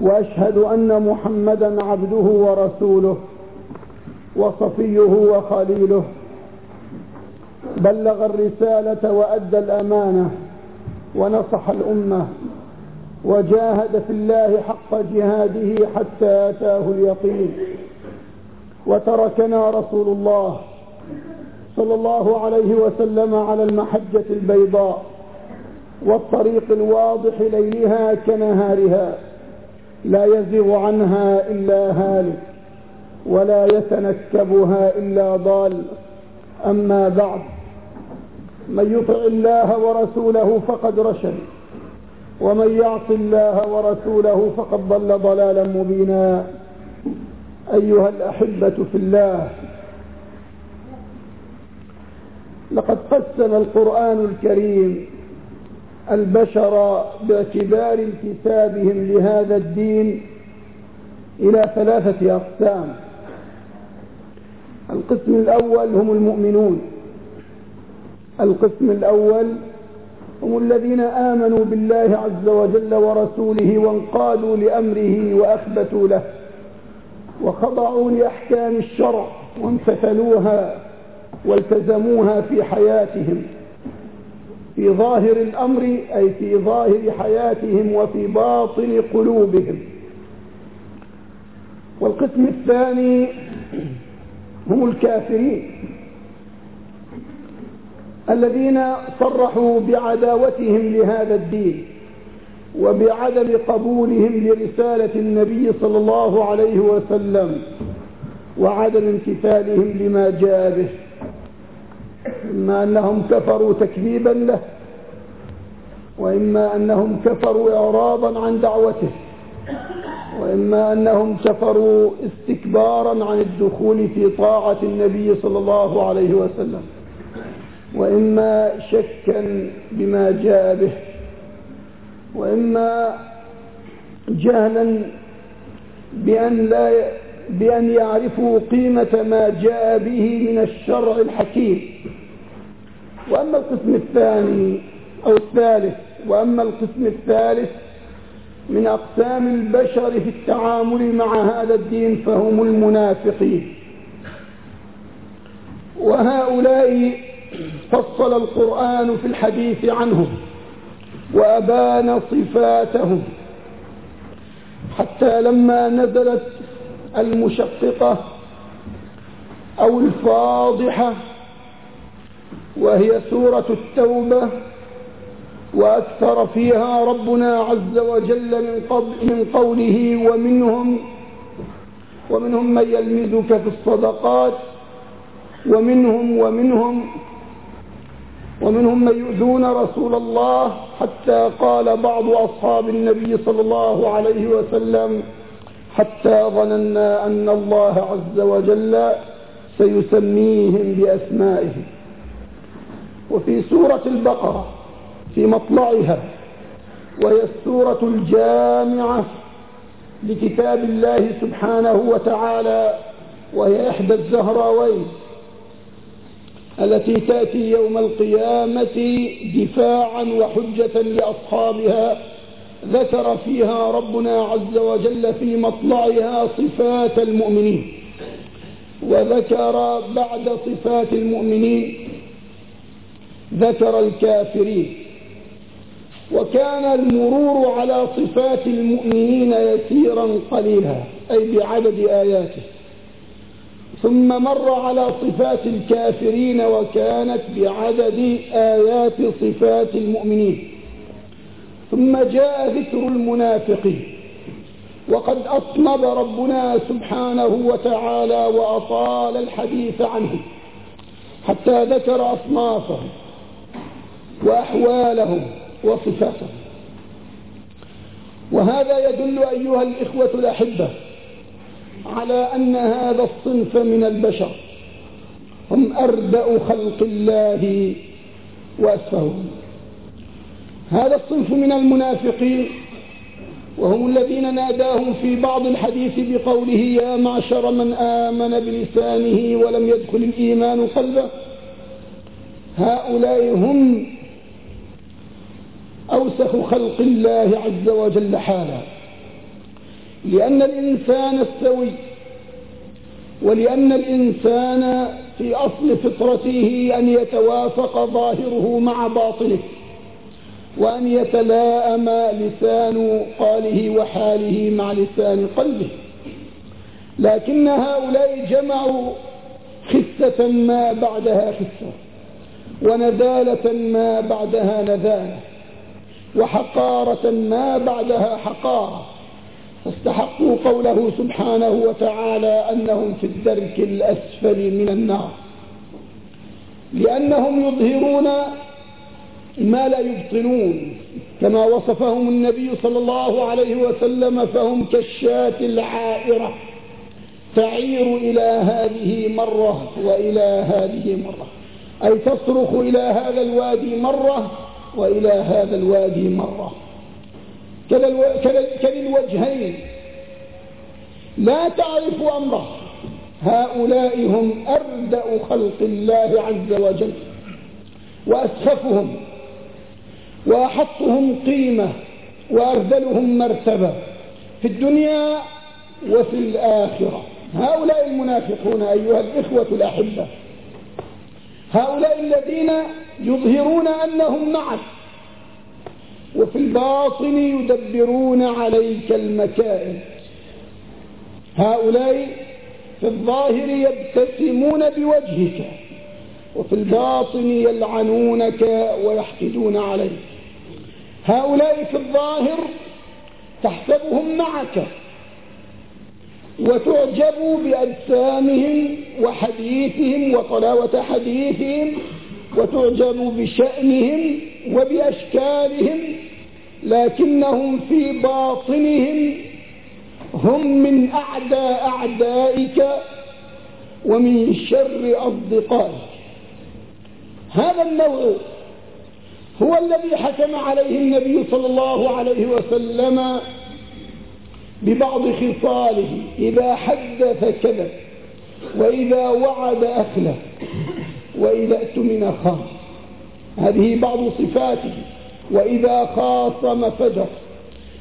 وأشهد أن محمدا عبده ورسوله وصفيه وخليله. بلغ الرسالة وأدى الأمانة ونصح الأمة وجاهد في الله حق جهاده حتى أتاه اليقين. وتركنا رسول الله صلى الله عليه وسلم على المحجة البيضاء والطريق الواضح ليلها كنهارها. لا يزغ عنها إلا هالك ولا يتنكبها إلا ضال. أما بعد من يطع الله ورسوله فقد رشد ومن يعص الله ورسوله فقد ضل ضلالا مبينا. أيها الأحبة في الله لقد قسم القرآن الكريم البشر باعتبار انتسابهم لهذا الدين إلى ثلاثة أقسام. القسم الأول هم المؤمنون. القسم الأول هم الذين آمنوا بالله عز وجل ورسوله وانقادوا لأمره وأثبتوا له وخضعوا لأحكام الشرع وامتثلوها والتزموها في حياتهم. في ظاهر الأمر أي في ظاهر حياتهم وفي باطن قلوبهم. والقسم الثاني هم الكافرين الذين صرحوا بعداوتهم لهذا الدين وبعدم قبولهم لرسالة النبي صلى الله عليه وسلم وعدم امتثالهم لما جاء به. إما أنهم كفروا تكذيبا له وإما أنهم كفروا إعراضا عن دعوته وإما أنهم كفروا استكبارا عن الدخول في طاعة النبي صلى الله عليه وسلم وإما شكا بما جاء به وإما جهلا بأن لا بأن يعرفوا قيمة ما جاء به من الشرع الحكيم. وأما القسم الثاني أو الثالث وأما القسم الثالث من أقسام البشر في التعامل مع هذا الدين فهم المنافقين. وهؤلاء فصل القرآن في الحديث عنهم وأبان صفاتهم حتى لما نزلت المشققة أو الفاضحة وهي سورة التوبة وأكثر فيها ربنا عز وجل من, من قوله ومنهم ومنهم من يلمزك في الصدقات ومنهم ومنهم ومنهم من يؤذون رسول الله حتى قال بعض أصحاب النبي صلى الله عليه وسلم حتى ظننا أن الله عز وجل سيسميهم بأسمائهم. وفي سورة البقرة في مطلعها وهي السورة الجامعة لكتاب الله سبحانه وتعالى وهي إحدى الزهراوين التي تأتي يوم القيامة دفاعا وحجة لأصحابها ذكر فيها ربنا عز وجل في مطلعها صفات المؤمنين وذكر بعد صفات المؤمنين ذكر الكافرين. وكان المرور على صفات المؤمنين يسيرا قليلا أي بعدد آياته. ثم مر على صفات الكافرين وكانت بعدد آيات صفات المؤمنين. ثم جاء ذكر المنافقين. وقد أطنب ربنا سبحانه وتعالى وأطال الحديث عنهم حتى ذكر أصنافهم. وأحوالهم وصفاتهم وهذا يدل أيها الإخوة الأحبة على أن هذا الصنف من البشر. هم أردأ خلق الله وأسفههم هذا الصنف من المنافقين وهم الذين ناداهم في بعض الحديث بقوله يا معشر من آمن بلسانه ولم يدخل الإيمان قلبه. هؤلاء هم أوسخ خلق الله عز وجل حالا. لأن الإنسان السوي ولأن الإنسان في أصل فطرته أن يتوافق ظاهره مع باطنه وأن يتلاءم لسان قاله وحاله مع لسان قلبه. لكن هؤلاء جمعوا خسة ما بعدها خسة ونذالة ما بعدها نذالة. وحقارة ما بعدها حقارة. فاستحقوا قوله سبحانه وتعالى أنهم في الدرك الأسفل من النار. لأنهم يظهرون ما لا يبطنون كما وصفهم النبي صلى الله عليه وسلم فهم كالشاة العائرة. تعير إلى هذه مرة وإلى هذه مرة. أي تصرخ إلى هذا الوادي مرة وإلى هذا الوادي مرة. كللوجهين لا تعرف أمره هؤلاء هم أردأ خلق الله عز وجل. وأسخفهم. وأحطهم قيمة. وأرذلهم مرتبة. في الدنيا وفي الآخرة. هؤلاء المنافقون أيها الإخوة الأحبة. هؤلاء الذين يظهرون أنهم معك وفي الباطن يدبرون عليك المكائد هؤلاء في الظاهر يبتسمون بوجهك وفي الباطن يلعنونك ويحقدون عليك. هؤلاء في الظاهر تحسبهم معك وتعجب بأجسامهم وحديثهم وطلاوة حديثهم وتعجب بشأنهم وبأشكالهم لكنهم في باطنهم هم من أعداء أعدائك ومن شر أصدقائك. هذا النوع هو الذي حكم عليه النبي صلى الله عليه وسلم ببعض خصاله إذا حدث كذب وإذا وعد أخلف وإذا اؤتمن خان هذه بعض صفاته وإذا خاصم فجر.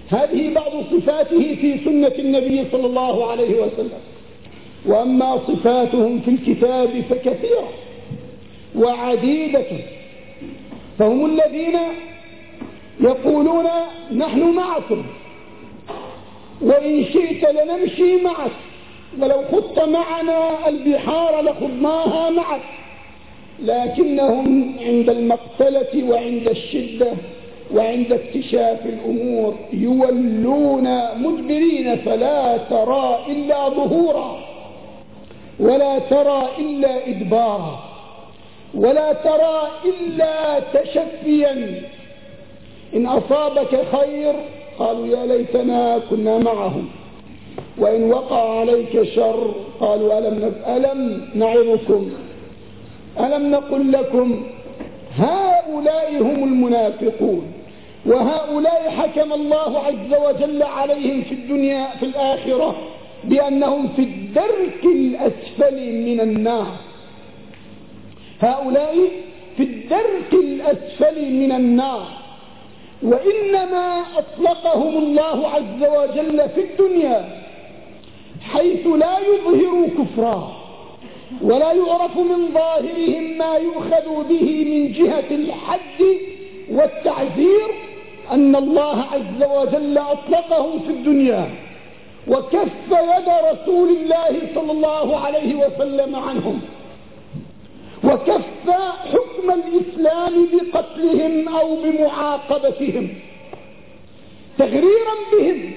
هذه بعض صفاته في سنة النبي صلى الله عليه وسلم. وأما صفاتهم في الكتاب فكثيرة وعديدة. فهم الذين يقولون نحن معكم. وإن شئت لنمشي معك ولو خضت معنا البحار لخضناها معك لكنهم عند المقتلة وعند الشدة وعند اكتشاف الأمور يولون مدبرين فلا ترى إلا ظهورا ولا ترى إلا إدبارا ولا ترى إلا تشفيا. إن أصابك خير قالوا يا ليتنا كنا معهم. وإن وقع عليك شر قالوا ألم, ألم نعظكم؟ ألم نقل لكم؟ هؤلاء هم المنافقون. وهؤلاء حكم الله عز وجل عليهم في الدنيا في الآخرة بأنهم في الدرك الأسفل من النار. هؤلاء في الدرك الأسفل من النار. وإنما أطلقهم الله عز وجل في الدنيا حيث لا يظهروا كفرا ولا يعرف من ظاهرهم ما يؤخذ به من جهة الحد والتعذير أن الله عز وجل أطلقهم في الدنيا وكف يد رسول الله صلى الله عليه وسلم عنهم. وكف حكم الإسلام بقتلهم أو بمعاقبتهم. تغريرا بهم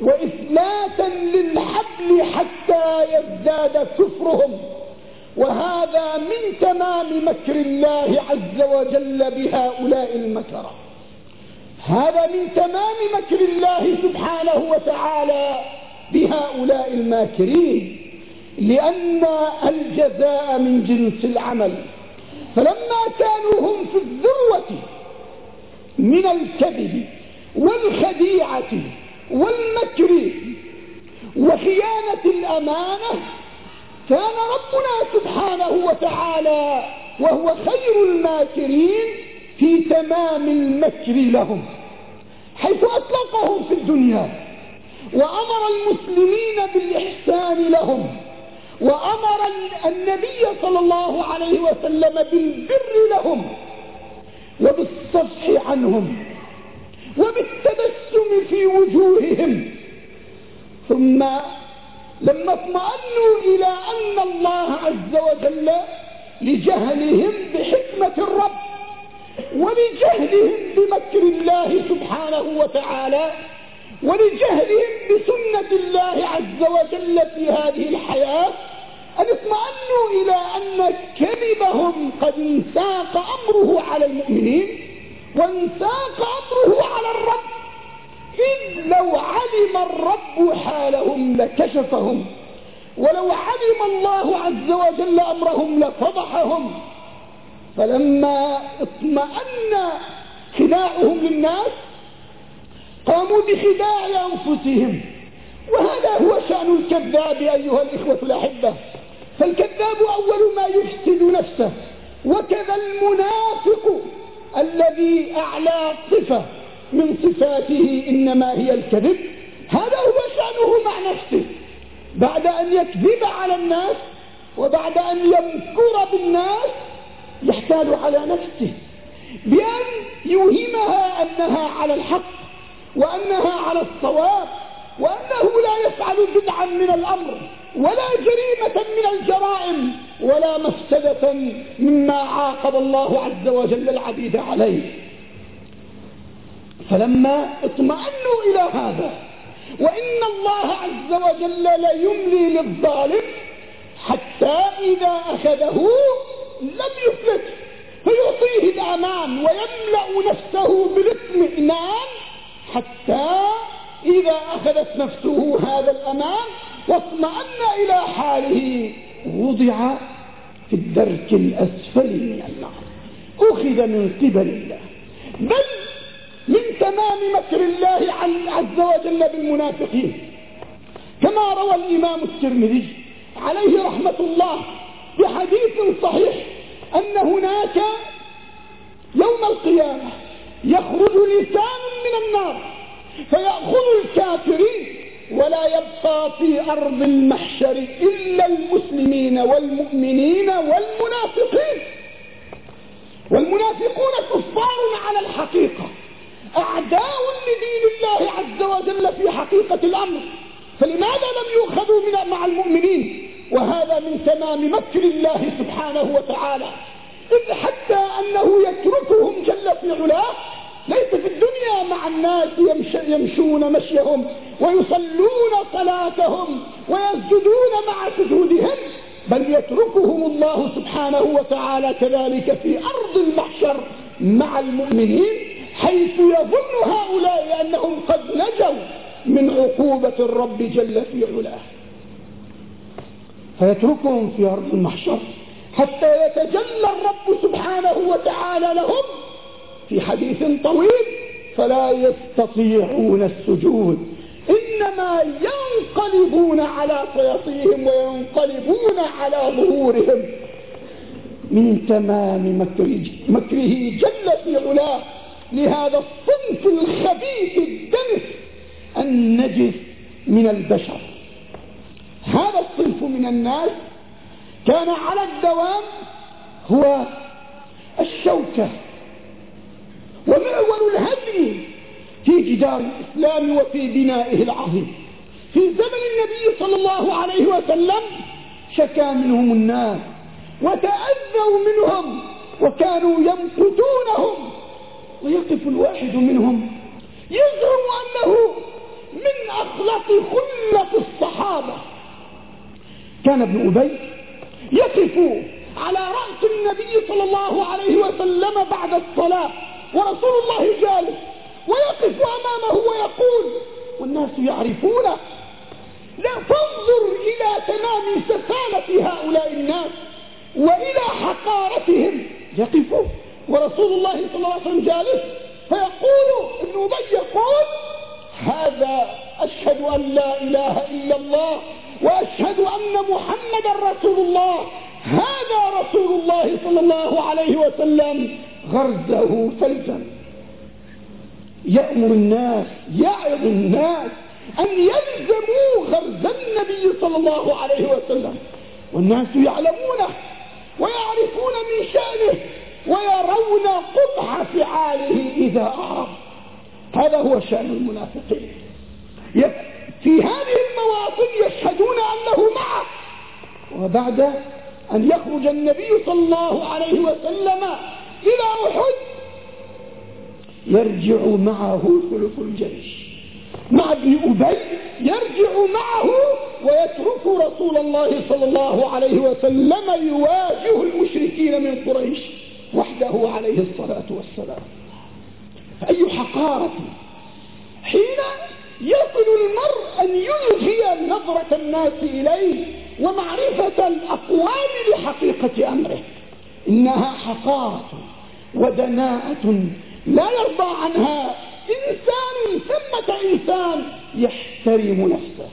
وإثلاتا للحبل حتى يزداد كفرهم. وهذا من تمام مكر الله عز وجل بهؤلاء المكره هذا من تمام مكر الله سبحانه وتعالى بهؤلاء الماكرين. لأن الجزاء من جنس العمل. فلما كانوا هم في الذروة من الكذب والخديعة والمكر وخيانة الأمانة كان ربنا سبحانه وتعالى وهو خير الماكرين في تمام المكر لهم حيث أطلقهم في الدنيا وأمر المسلمين بالإحسان لهم. وأمر النبي صلى الله عليه وسلم بالبر لهم وبالصفح عنهم وبالتبسم في وجوههم. ثم لما اطمأنوا إلى أن الله عز وجل لجهلهم بحكمة الرب ولجهلهم بمكر الله سبحانه وتعالى ولجهلهم بسنة الله عز وجل في هذه الحياة أن اطمأنوا إلى أن كذبهم قد انساق أمره على المؤمنين وانساق أمره على الرب. إذ لو علم الرب حالهم لكشفهم ولو علم الله عز وجل أمرهم لفضحهم فلما اطمأن خداعهم للناس قاموا بخداع أنفسهم. وهذا هو شأن الكذاب أيها الإخوة الأحبة. فالكذاب أول ما يفسد نفسه. وكذا المنافق الذي أعلى صفة من صفاته إنما هي الكذب. هذا هو شأنه مع نفسه. بعد أن يكذب على الناس وبعد أن يمكر بالناس يحتال على نفسه. بأن يوهمها أنها على الحق. وأنها على الصواب وأنه لا يفعل بدعا من الأمر ولا جريمة من الجرائم ولا مفسدة مما عاقب الله عز وجل العبيد عليه. فلما اطمأنوا إلى هذا وإن الله عز وجل ليملي للظالم حتى إذا أخذه لم يفلت فيعطيه الأمان ويملأ نفسه بالاطمئنان حتى إذا أخذت نفسه هذا الأمان واطمأن إلى حاله. وضع في الدرك الأسفل من النار. أخذ من قبل الله. بل من تمام مكر الله عز وجل بالمنافقين. كما روى الإمام الترمذي عليه رحمة الله بحديث صحيح أن هناك يوم القيامة يخرج لسان من النار فيأخذ الكافرين ولا يبقى في أرض المحشر إلا المسلمين والمؤمنين والمنافقين. والمنافقون كفار على الحقيقة أعداء لدين الله عز وجل في حقيقة الأمر. فلماذا لم يؤخذوا من مع المؤمنين؟ وهذا من تمام مكر الله سبحانه وتعالى. إذ حتى أنه يتركهم جل في علاه ليس في الدنيا مع الناس يمشون مشيهم ويصلون صلاتهم ويسجدون مع سجودهم بل يتركهم الله سبحانه وتعالى كذلك في أرض المحشر مع المؤمنين حيث يظن هؤلاء أنهم قد نجوا من عقوبة الرب جل في علاه. فيتركهم في أرض المحشر حتى يتجلى الرب سبحانه وتعالى لهم في حديث طويل فلا يستطيعون السجود. إنما ينقلبون على صياصيهم وينقلبون على ظهورهم. من تمام مكره, مكره جل في علاه لهذا الصنف الخبيث الدنس النجس من البشر. هذا الصنف من الناس كان على الدوام هو الشوكة. ومعول الهدم في جدار الإسلام وفي بنائه العظيم. في زمن النبي صلى الله عليه وسلم شكا منهم الناس وتأذوا منهم وكانوا يمقتونهم ويقف الواحد منهم يزعم أنه من أخلق خلق الصحابة. كان ابن أبي يقف على رأس النبي صلى الله عليه وسلم بعد الصلاة ورسول الله جالس ويقف أمامه ويقول والناس يعرفونه من سفالة هؤلاء الناس وإلى حقارتهم. يقفوا ورسول الله صلى الله عليه وسلم جالس فيقول ابن أبي يقول هذا أشهد أن لا إله إلا الله وأشهد أن محمدا رسول الله هذا رسول الله صلى الله عليه وسلم غرزه فلزا يأمر الناس يعظ الناس أن يلزموا غرز النبي صلى الله عليه وسلم. والناس يعلمونه ويعرفون من شأنه ويرون قبح فعاله إذا أعرض. هذا هو شأن المنافقين. في هذه المواطن يشهدون أنه معه. وبعد أن يخرج النبي صلى الله عليه وسلم إلى أحد. يرجع معه ثلث الجيش. مع ابن أبي يرجع معه ويترك رسول الله صلى الله عليه وسلم يواجه المشركين من قريش وحده عليه الصلاة والسلام. أي حقارة. حين يصل المرء أن يلغي نظرة الناس إليه ومعرفة الأقوام لحقيقة أمره. إنها حقارة ودناءة لا يرضى عنها إنسان ثمة إنسان يحترم نفسه.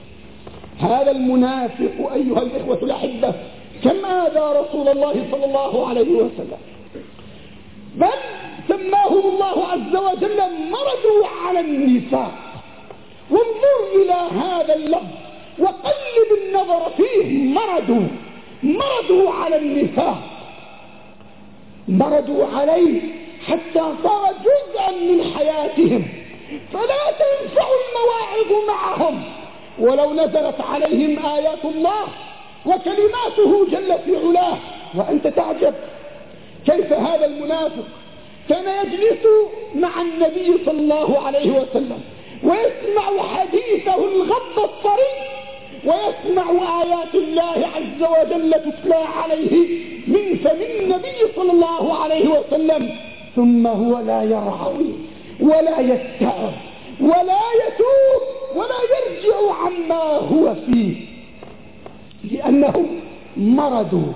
هذا المنافق أيها الإخوة الأحبة كم آذى رسول الله صلى الله عليه وسلم. بل سماهم الله عز وجل مرضوا على النفاق وانظر إلى هذا اللفظ وقلب النظر فيه مرضوا مرضوا على النفاق. مرضوا عليه حتى صار جزءا من حياتهم. فلا تنفع المواعظ معهم. ولو نزلت عليهم آيات الله وكلماته جل في علاه. وأنت تعجب. كيف هذا المنافق كان يجلس مع النبي صلى الله عليه وسلم؟ ويسمع حديثه الغض الطري ويسمع آيات الله عز وجل تتلى عليه من فم النبي صلى الله عليه وسلم. ثم هو لا يرعوي ولا يستعر ولا يتوب ولا يرجع عما هو فيه لأنهم مرضوا.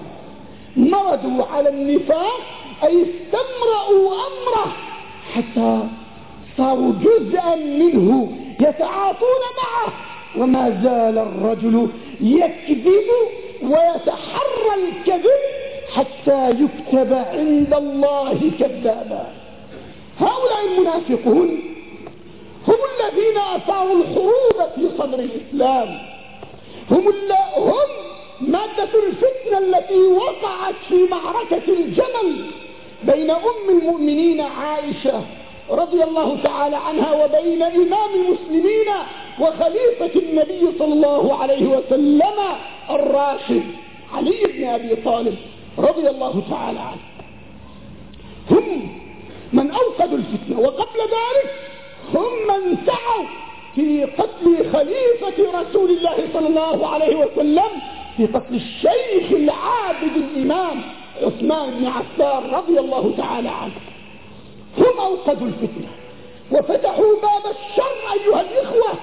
مرضوا على النفاق أي استمرأوا أمره حتى صاروا جزءا منه يتعاطون معه وما زال الرجل يكذب ويتحرى الكذب حتى يكتب عند الله كذابا. هؤلاء المنافقون هم الذين أثاروا الحروب في صدر الإسلام. هم, هم مادة الفتنة التي وقعت في معركة الجمل بين أم المؤمنين عائشة رضي الله تعالى عنها وبين إمام المسلمين وخليفة النبي صلى الله عليه وسلم الراشد علي بن أبي طالب رضي الله تعالى عنه. هم من أوقدوا الفتنة وقبل ذلك هم من سعوا في قتل خليفة رسول الله صلى الله عليه وسلم في قتل الشيخ العابد الإمام عثمان بن عفان رضي الله تعالى عنه. هم أوقدوا الفتنة. وفتحوا باب الشر أيها الإخوة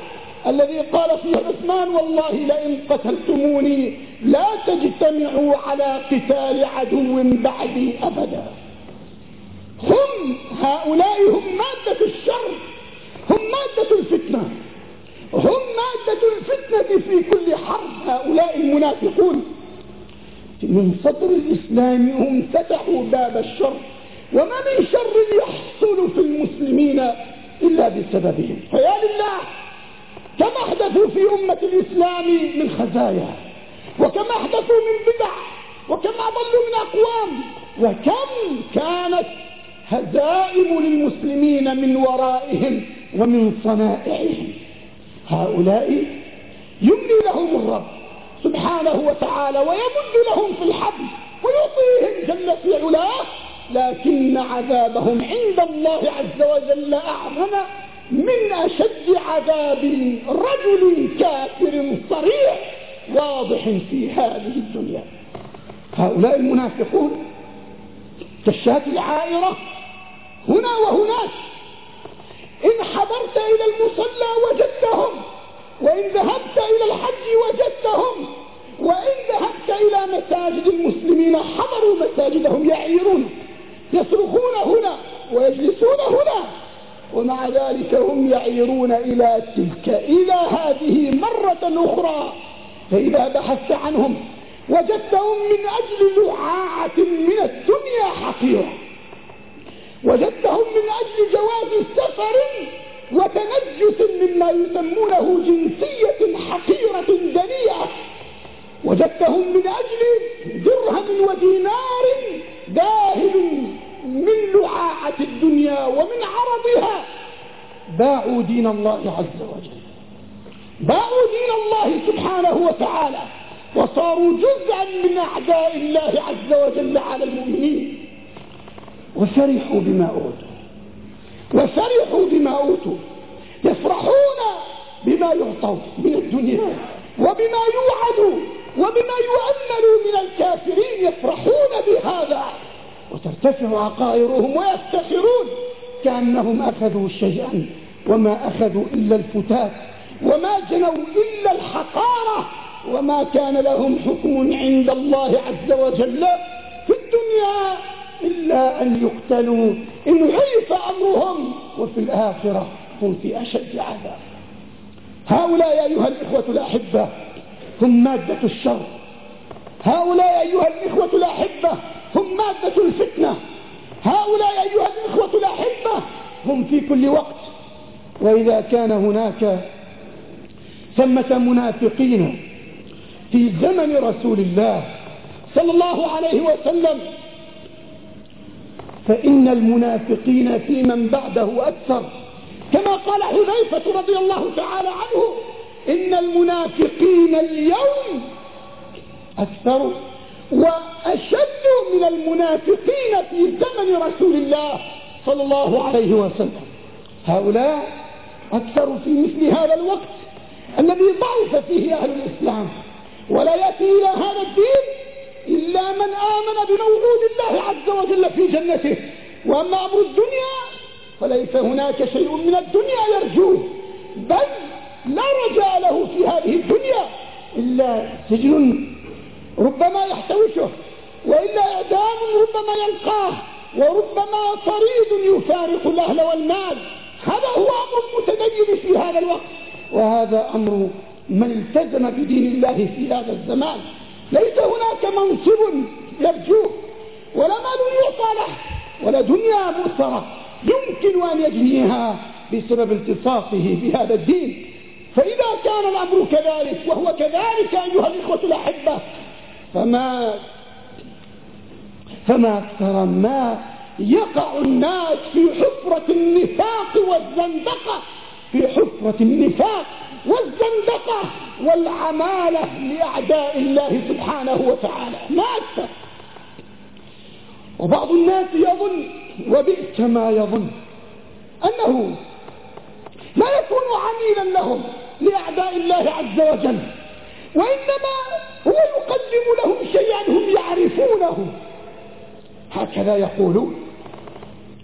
الذي قال فيه عثمان والله لئن قتلتموني لا تجتمعوا على قتال عدو بعدي أبدا. هم هؤلاء هم مادة الشر هم مادة الفتنة. هم مادة الفتنة في كل حرب هؤلاء المنافقون. من صدر الإسلام هم فتحوا باب الشر. وما من شر يحصل في المسلمين إلا بسببهم. فيا لله كم أحدثوا في أمة الإسلام من خزايا وكم أحدثوا من بدع وكم أضلوا من أقوام وكم كانت هزائم للمسلمين من ورائهم ومن صنائعهم. هؤلاء يملي لهم الرب سبحانه وتعالى ويمد لهم في الحبل ويعطيهم في علاه لكن عذابهم عند الله عز وجل أعظم من أشد عذاب رجل كافر صريح واضح في هذه الدنيا. هؤلاء المنافقون كالشاة العائرة هنا وهناك. إن حضرت إلى المصلى وجدتهم وإن ذهبت إلى الحج وجدتهم وإن إلى مساجد المسلمين حضروا مساجدهم يعيرون. يصرخون هنا ويجلسون هنا. ومع ذلك هم يعيرون إلى تلك إلى هذه مرة أخرى. فإذا بحثت عنهم وجدتهم من أجل لعاعة من الدنيا حقيرة. وجدتهم من أجل جواز سفر وتنجس مما يسمونه جنسية حقيرة دنيئة وجدتهم من أجل درهم ودينار داهل من لعاعة ومن عرضها. باعوا دين الله عز وجل. باعوا دين الله سبحانه وتعالى. وصاروا جزءا من أعداء الله عز وجل على المؤمنين. وفرحوا بما أوتوا. وفرحوا بما أوتوا. يفرحون بما يعطوا من الدنيا. وبما يوعدوا. وبما يؤملوا من الكافرين. يفرحون بهذا. وترتفع عقائرهم ويفتخرون كأنهم أخذوا شيئا وما أخذوا إلا الفتات وما جنوا إلا الحقارة وما كان لهم حكم عند الله عز وجل في الدنيا إلا أن يقتلوا إن عرف أمرهم وفي الآخرة هم في أشد عذاب. هؤلاء أيها الإخوة الأحبة هم مادة الشر. هؤلاء أيها الإخوة الأحبة هم مادة الفتنة. هؤلاء أيها الإخوة الأحبة هم في كل وقت. وإذا كان هناك ثمة منافقين في زمن رسول الله صلى الله عليه وسلم فإن المنافقين في من بعده أكثر. كما قال حذيفة رضي الله تعالى عنه إن المنافقين اليوم أكثر وأشد من المنافقين في زمن رسول الله صلى الله عليه وسلم. هؤلاء أكثر في مثل هذا الوقت الذي ضعف فيه أهل الإسلام. ولا يأتي إلى هذا الدين إلا من آمن بموعود الله عز وجل في جنته. وأما أمر الدنيا فليس هناك شيء من الدنيا يرجوه. بل لا رجاء له في هذه الدنيا إلا سجن ربما يحتوشه وإلا إعدام ربما يلقاه وربما طريد يفارق الأهل والمال. هذا هو أمر المتدين في هذا الوقت. وهذا أمر من التزم بدين الله في هذا الزمان. ليس هناك منصب يرجوه ولا مال يعطى له ولا دنيا مؤثرة يمكن أن يجنيها بسبب التصاقه بهذا الدين. فإذا كان الأمر كذلك وهو كذلك أيها الإخوة الأحبة فما فما أكثر ما يقع الناس في حفرة النفاق والزندقة في حفرة النفاق والزندقة والعمالة لأعداء الله سبحانه وتعالى. ما أكثر. وبعض الناس يظن وبئس ما يظن أنه لا يكون عميلا لهم لأعداء الله عز وجل. وإنما هو يقدم لهم شيئا هم يعرفونه. هكذا يقولون.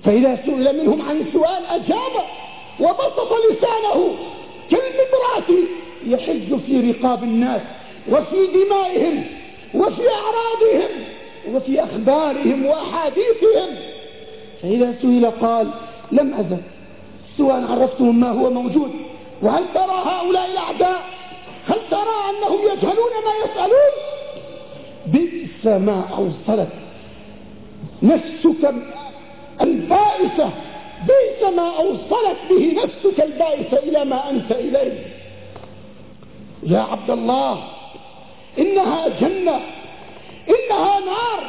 فإذا سئل منهم عن سؤال أجاب وبسط لسانه. كالمبرات يحج في رقاب الناس وفي دمائهم وفي أعراضهم وفي أخبارهم وأحاديثهم. فإذا سئل قال لم أزل سواء عرفتهم ما هو موجود وهل ترى هؤلاء الأعداء هل ترى أنهم يجهلون ما يسألون بئس ما أوصلت نفسك البائسة. بئس ما أوصلت به نفسك البائسة إلى ما أنت إليه. يا عبد الله إنها جنة إنها نار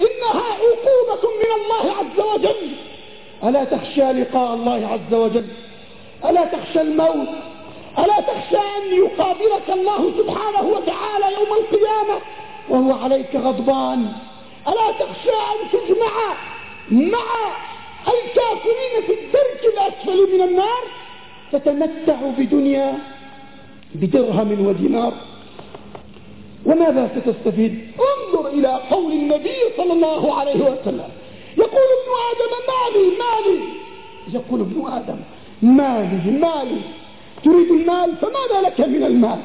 إنها عقوبة من الله عز وجل. ألا تخشى لقاء الله عز وجل؟ ألا تخشى الموت؟ ألا تخشى أن يقابلك الله سبحانه وتعالى يوم القيامة؟ وهو عليك غضبان. ألا تخشى أن تجمع مع الكافرين في الدرك الأسفل من النار؟ تتمتع بدنيا بدرهم ودينار. وماذا ستستفيد؟ انظر إلى قول النبي صلى الله عليه وسلم. يقول ابن آدم مالي مالي. يقول ابن آدم مالي مالي. تريد المال فماذا لك من المال؟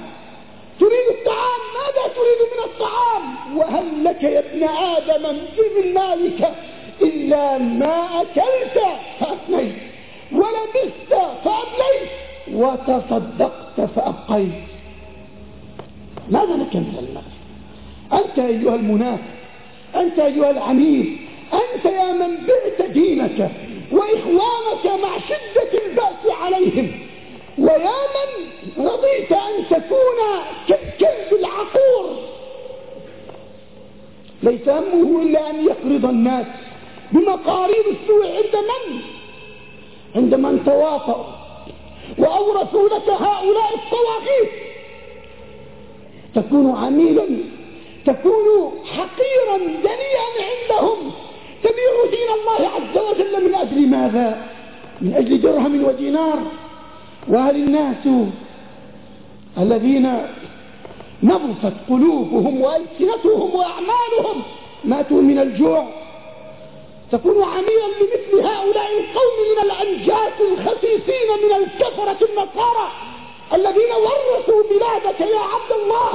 تريد الطعام ماذا تريد من الطعام؟ وهل لك يا ابن آدم من مالك إلا ما أكلت فأفنيت ولبست فأبليت وتصدقت فأبقيت. ماذا لك من المال؟ أنت أيها المنافق أنت أيها العميل أنت يا من بعت دينك وإخوانك مع شدة البأس عليهم. ويا من رضيت أن تكون كالكلب العقور. ليس همه إلا أن يقرض الناس بمقارير السوء عند من؟ عند من تواطؤوا وأورثوا لك هؤلاء الطواغيت. تكون عميلا تكون حقيرا دنيا عندهم. تبيع دين الله عز وجل من أجل ماذا؟ من أجل درهم ودينار. وهل الناس الذين نظفت قلوبهم وألسنتهم وأعمالهم ماتوا من الجوع؟ تكون عميلا لمثل هؤلاء القوم من الأنجاس الخسيسين من الكفرة النصارى الذين ورثوا بلادك يا عبد الله.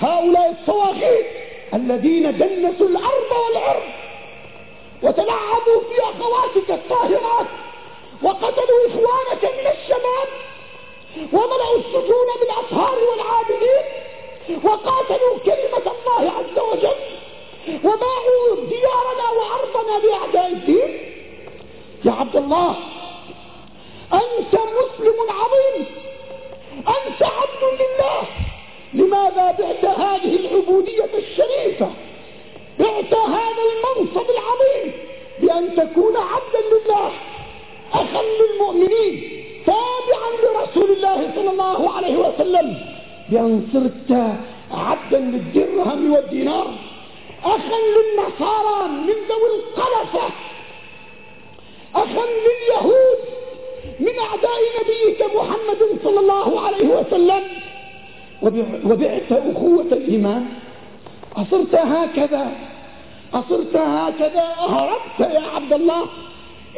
هؤلاء الصواغيت الذين دنسوا الأرض والعرض وتلعبوا في أخواتك الطاهرات. وقتلوا إخوانك من الشباب وملأوا السجون بالأطهار والعابدين وقاتلوا كلمة الله عز وجل وباعوا ديارنا وأرضنا لأعداء الدين. يا عبد الله أنت مسلم عظيم أنت عبد لله. لماذا بعت هذه العبودية الشريفة؟ بعت هذا المنصب العظيم بأن تكون عبدا لله. أخا للمؤمنين تابعا لرسول الله صلى الله عليه وسلم. بأن صرت عبدا للدرهم والدينار أخا للنصارى من ذوي القلفة أخا لليهود من أعداء نبيك محمد صلى الله عليه وسلم. وبعت أخوة الإيمان أصرت هكذا أصرت هكذا أهربت يا عبد الله.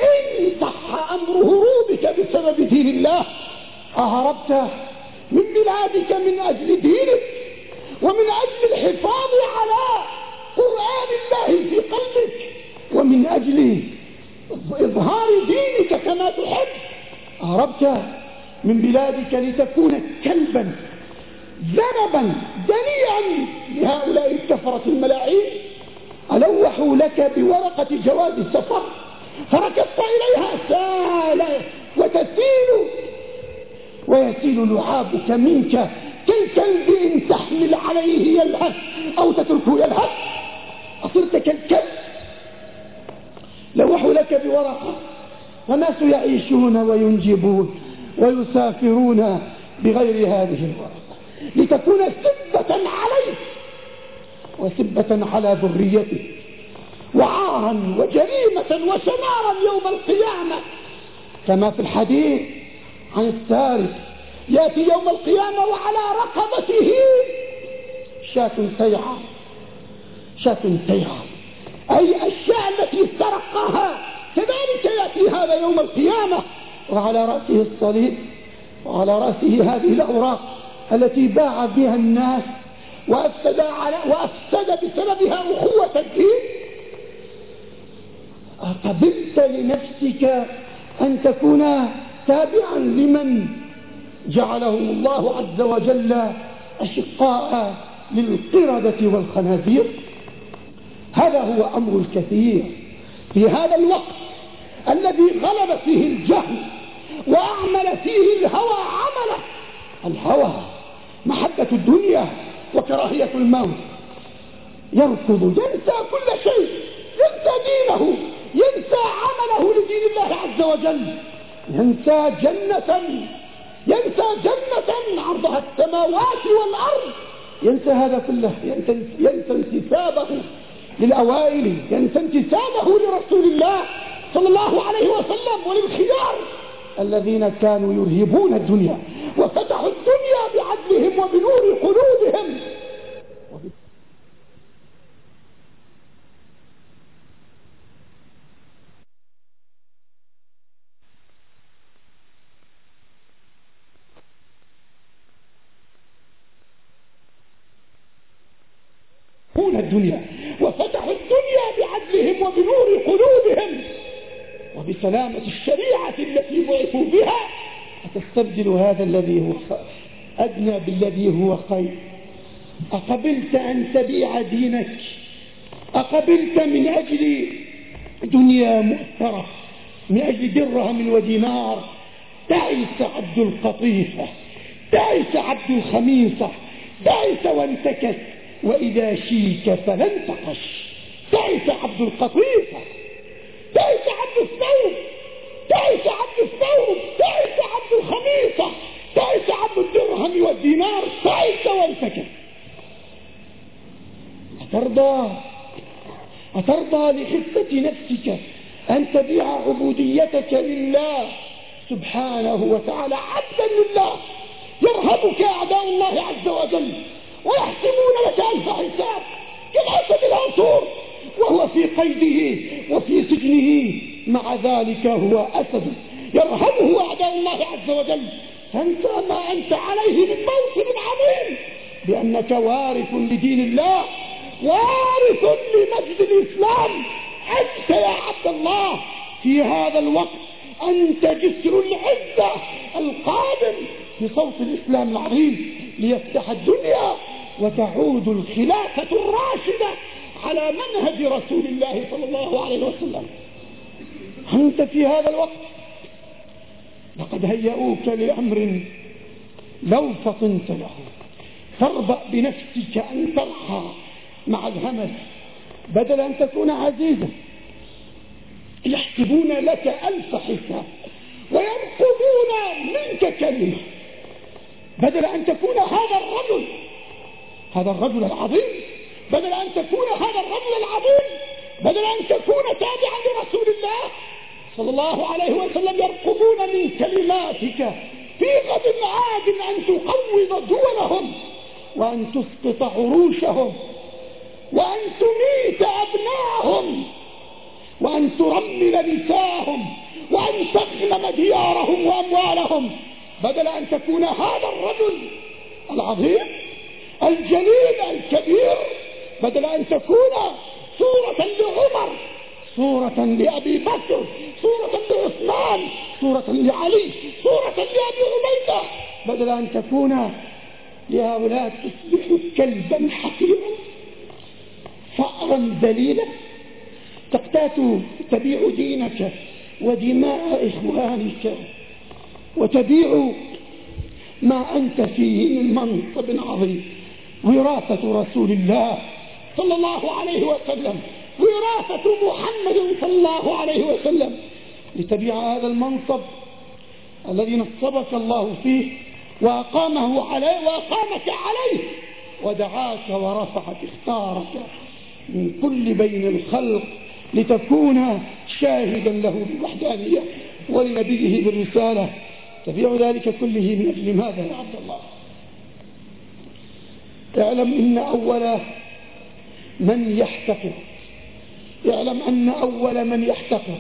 إن صح أمر هروبك بسبب دين الله أهربت من بلادك من أجل دينك ومن أجل الحفاظ على قرآن الله في قلبك ومن أجل إظهار دينك كما تحب. أهربت من بلادك لتكون كلبا ذنبا دنيئا لهؤلاء الكفرة الملاعين. ألوحوا لك بورقة جواز السفر. فركضت إليها سالة وتسيل ويسيل لعابك منك كالكلب إن تحمل عليه يلهث أو تتركه يلهث؟ أصرت كالكلب. لوحوا لك بورقة والناس يعيشون وينجبون ويسافرون بغير هذه الورقة لتكون سبة عليه وسبة على ذريته وعارا وجريمة وشنارا يوم القيامة. كما في الحديث عن السارق يأتي يوم القيامة وعلى رقبته شاة سيعة شاة سيعة أي الشاة التي استرقها كذلك يأتي هذا يوم القيامة وعلى رأسه الصليب وعلى رأسه هذه الأوراق التي باع بها الناس وأفسد, على وأفسد بسببها أخوة الدين أقبلت لنفسك أن تكون تابعا لمن جعلهم الله عز وجل أشقاء للقردة والخنازير؟ هذا هو أمر الكثير. في هذا الوقت الذي غلب فيه الجهل وأعمل فيه الهوى عمله. الهوى محبة الدنيا وكراهية الموت. يركض ينسى كل شيء ينسى دينه ينسى عمله لدين الله عز وجل. ينسى جنة. ينسى جنة عرضها السماوات والأرض. ينسى هذا كله. ينسى, ينسى انتسابه للأوائل. ينسى انتسابه لرسول الله صلى الله عليه وسلم وللخيار الذين كانوا يرهبون الدنيا وفتحوا الدنيا بعدلهم وبنور قلوبهم. الدنيا وفتحوا الدنيا بعدلهم وبنور قلوبهم. وبسلامة الشريعة التي بعثوا بها أتستبدل هذا الذي هو أدنى بالذي هو خير. أقبلت أن تبيع دينك؟ أقبلت من أجل دنيا مؤثرة من أجل درهم ودينار؟ تعس عبد القطيفة تعس عبد الخميصة تعس وانتكس وإذا شيك فلن تقش. تعس عبد القطيفة تعس عبد الثوب تعس عبد الثوب تعس عبد الخميصة تعس عبد الدرهم والدينار. تعس وانتكس أترضى؟ أترضى لخفة نفسك أن تبيع عبوديتك لله. سبحانه وتعالى عبدا لله. يرهبك أعداء الله عز وجل. ويحسبون لك ألف حساب كالأسد العنصور وهو في قيده وفي سجنه. مع ذلك هو أسد. يرهبه أعداء الله عز وجل. فانت ما أنت عليه من موسم عظيم. بأنك وارث لدين الله. وارث لمجد الإسلام. أنت يا عبد الله. في هذا الوقت أنت جسر العزة القادم بصوت الإسلام العظيم. ليفتح الدنيا وتعود الخلافة الراشدة على منهج رسول الله صلى الله عليه وسلم. أنت في هذا الوقت لقد هيئوك لأمر لو فطنت له. تربأ بنفسك أن ترحى مع الهمس بدل أن تكون عزيزا. يحسبون لك ألف حساب وينقضون منك كلمة بدل أن تكون هذا الرجل هذا الرجل العظيم. بدل أن تكون هذا الرجل العظيم بدل أن تكون تابعا لرسول الله صلى الله عليه وسلم يرقبون من كلماتك في غد عاد أن تقوض دولهم وأن تسقط عروشهم وأن تميت أبناءهم وأن ترمل نساءهم وأن تغنم ديارهم وأموالهم. بدل أن تكون هذا الرجل العظيم الجليل الكبير بدل أن تكون صورة لعمر صورة لأبي بكر صورة لعثمان صورة لعلي صورة لأبي عبيدة بدل أن تكون لهؤلاء تصبح كلبا حقيرا. فأرا ذليلا تقتات تبيع دينك ودماء إخوانك وتبيع ما أنت فيه من منصب عظيم. وراثة رسول الله صلى الله عليه وسلم. وراثة محمد صلى الله عليه وسلم. لتبيع هذا المنصب الذي نصبك الله فيه وأقامه عليه وأقامك عليه ودعاك ورفعك اختارك من كل بين الخلق لتكون شاهدا له بالوحدانية ولنبيه بالرسالة. تبيع ذلك كله من أجل ماذا يا عبد الله؟ اعلم إن أول من يحتقر اعلم أن أول من يحتقر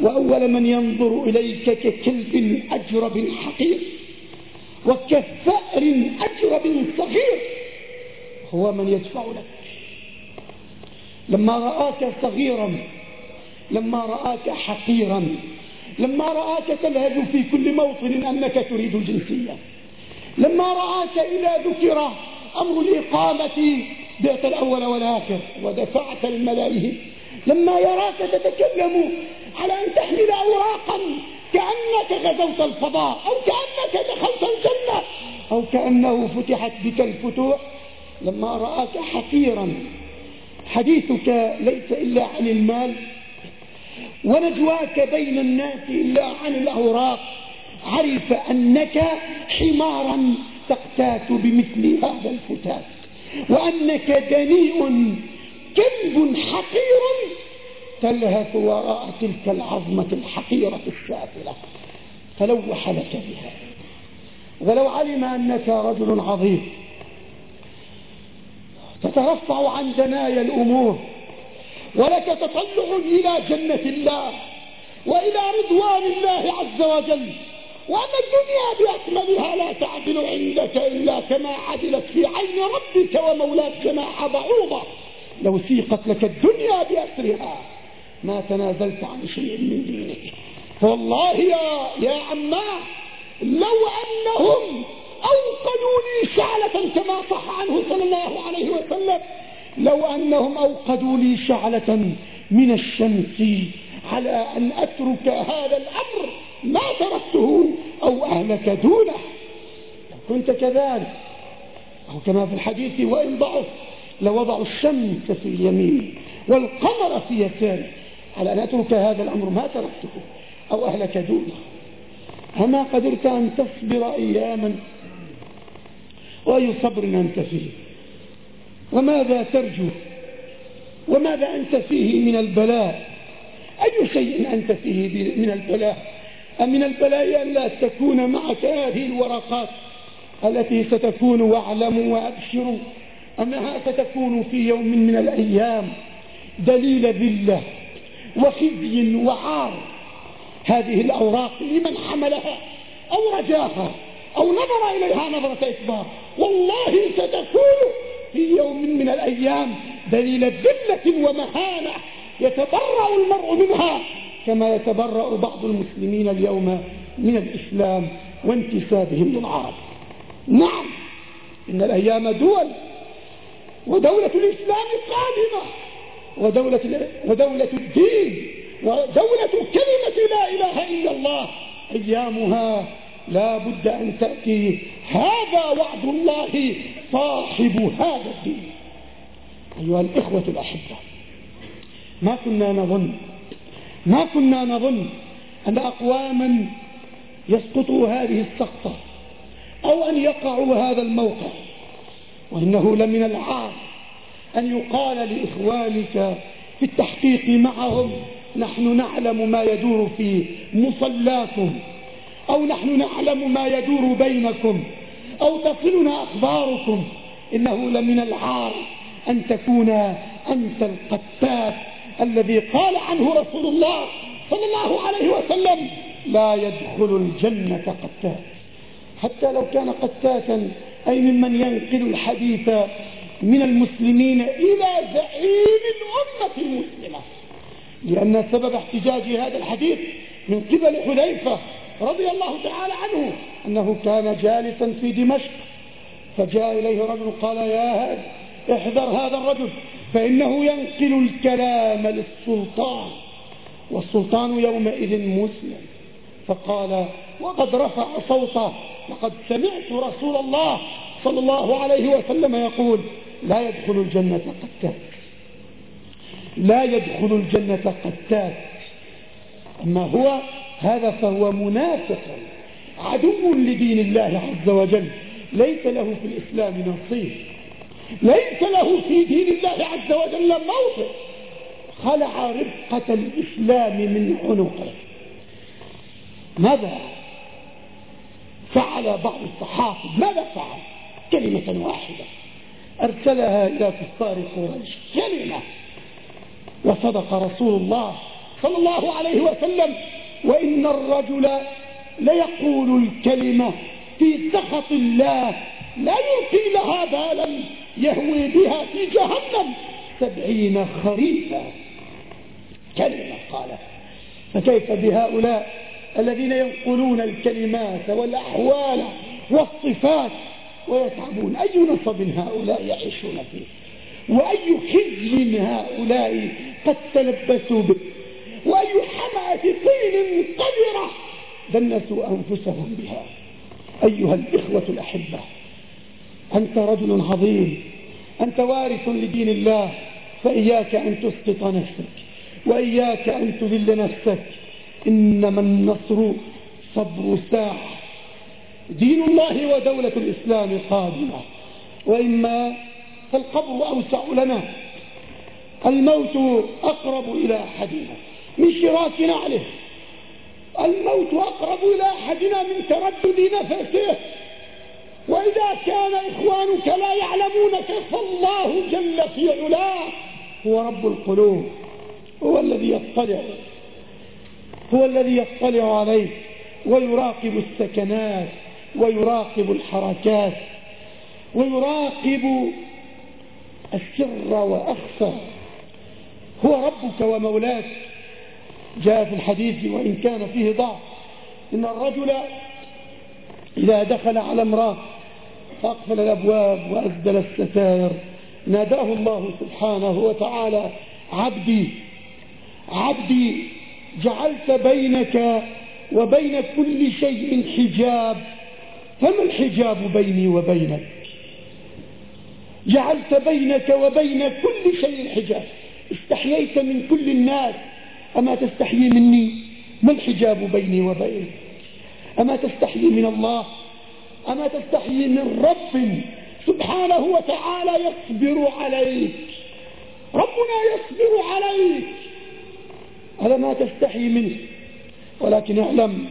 وأول من ينظر إليك ككلب أجرب حقير وكثأر أجرب صغير هو من يدفع لك. لما رآك صغيرا لما رآك حقيرا لما رآك تلهج في كل موطن أنك تريد الجنسية لما رآك إذا ذكر أمر الإقامة بعت الأول والآخر ودفعت الملايين. لما يراك تتكلم على أن تحمل أوراقا كأنك غزوت الفضاء أو كأنك دخلت الجنة أو كأنه فتحت بك الفتوح. لما رآك حقيرا حديثك ليس إلا عن المال ونجواك بين الناس إلا عن الأوراق. عرف أنك حمارا تقتات بمثل هذا الفتات. وأنك دنيء كلب حقير تلهث وراء تلك العظمة الحقيرة السافلة فلوح لك بها. ولو علم أنك رجل عظيم تترفع عن دنايا الأمور ولك تطلع إلى جنة الله وإلى رضوان الله عز وجل. وأن الدنيا بأكملها لا تعدل عندك إلا كما عدلت في عين ربك ومولاك جناح بعوضة. لو سيقت لك الدنيا بأسرها ما تنازلت عن شيء من دينك. فوالله يا يا عماه لو أنهم أوقدوا لي شعلة كما صح عنه صلى الله عليه وسلم لو أنهم أوقدوا لي شعلة من الشمس على أن أترك هذا الأمر ما تركته أو أهلك دونه. لو كنت كذلك أو كما في الحديث وإن ضعف لوضعوا الشمس في اليمين والقمر في يساره. على أن أترك هذا الأمر؟ ما تركته. أو أهلك دونه. أما قدرت أن تصبر أياما وأي صبر أنت فيه؟ وماذا ترجو؟ وماذا أنت فيه من البلاء؟ أي شيء أنت فيه من البلاء؟ أمن البلاء أن لا تكون معك هذه الورقات التي ستكون واعلموا وأبشروا أنها ستكون في يوم من الأيام دليل ذلة وخزي وعار. هذه الأوراق لمن حملها أو رجاها أو نظر إليها نظرة إكبار والله ستكون في يوم من الأيام دليل ذلة ومهانة يتبرأ المرء منها كما يتبرأ بعض المسلمين اليوم من الإسلام وانتسابهم للعرب. نعم إن الأيام دول ودولة الإسلام قادمة ودولة, ودولة الدين ودولة كلمة لا إله إلا الله. أيامها لا بد أن تأتي هذا وعد الله صاحب هذا الدين. أيها الإخوة الأحبة ما كنا نظن ما كنا نظن أن أقواما يسقطوا هذه السقطة أو أن يقعوا هذا الموقع وإنه لمن العار أن يقال لإخوانك في التحقيق معهم نحن نعلم ما يدور في مصلاكم أو نحن نعلم ما يدور بينكم أو تصلنا أخباركم إنه لمن العار أن تكون أنت القتات الذي قال عنه رسول الله صلى الله عليه وسلم لا يدخل الجنة قتات حتى لو كان قتاتا أي ممن ينقل الحديث من المسلمين إلى زعيم الأمة المسلمة. لأن سبب احتجاج هذا الحديث من قبل حذيفة رضي الله تعالى عنه أنه كان جالسا في دمشق فجاء إليه رجل قال يا هذا احذر هذا الرجل. فإنه ينقل الكلام للسلطان والسلطان يومئذ مسلم. فقال وقد رفع صوته لقد سمعت رسول الله صلى الله عليه وسلم يقول لا يدخل الجنة قتات لا يدخل الجنة قتات أما هو هذا فهو منافق عدو لدين الله عز وجل ليس له في الإسلام نصيب. ليس له في دين الله عز وجل موقف. خلع رفقة الإسلام من عنقه. ماذا فعل بعض الصحابة؟ ماذا فعل؟ كلمة واحدة. أرسلها إلى كفار قريش. كلمة. وصدق رسول الله صلى الله عليه وسلم. وإن الرجل ليقول الكلمة في سخط الله لا يلقي لها بالا يهوي بها في جهنم؟ سبعين خريفا. كلمة قالت. فكيف بهؤلاء الذين ينقلون الكلمات والأحوال والصفات ويتعبون؟ أي نصب هؤلاء يعيشون فيه؟ وأي خزي هؤلاء قد تلبسوا به؟ وأي حمأة طين قذرة دنسوا أنفسهم بها. أيها الإخوة الأحبة أنت رجل عظيم أنت وارث لدين الله فإياك أن تسقط نفسك وإياك أن تذل نفسك. إنما النصر صبر ساعة. دين الله ودولة الإسلام قادمة. وإما فالقبر أوسع لنا. الموت أقرب إلى أحدنا. من شراك نعله الموت أقرب إلى أحدنا من تردد نفسه. وإذا كان إخوانك لا يعلمونك فالله جل في علاه هو رب القلوب هو الذي يطلع هو الذي يطلع عليك ويراقب السكنات ويراقب الحركات ويراقب السر وأخفى. هو ربك ومولاك. جاء في الحديث وإن كان فيه ضعف إن الرجل إذا دخل على امرأة فأقفل الأبواب وأسدل الستائر. ناداه الله سبحانه وتعالى عبدي عبدي جعلت بينك وبين كل شيء حجاب. فما الحجاب بيني وبينك؟ جعلت بينك وبين كل شيء حجاب. استحييت من كل الناس. أما تستحيي مني؟ ما الحجاب بيني وبينك؟ أما تستحيي من الله؟ أما تستحيي من رب سبحانه وتعالى يصبر عليك. ربنا يصبر عليك. على ما تستحي منه. ولكن اعلم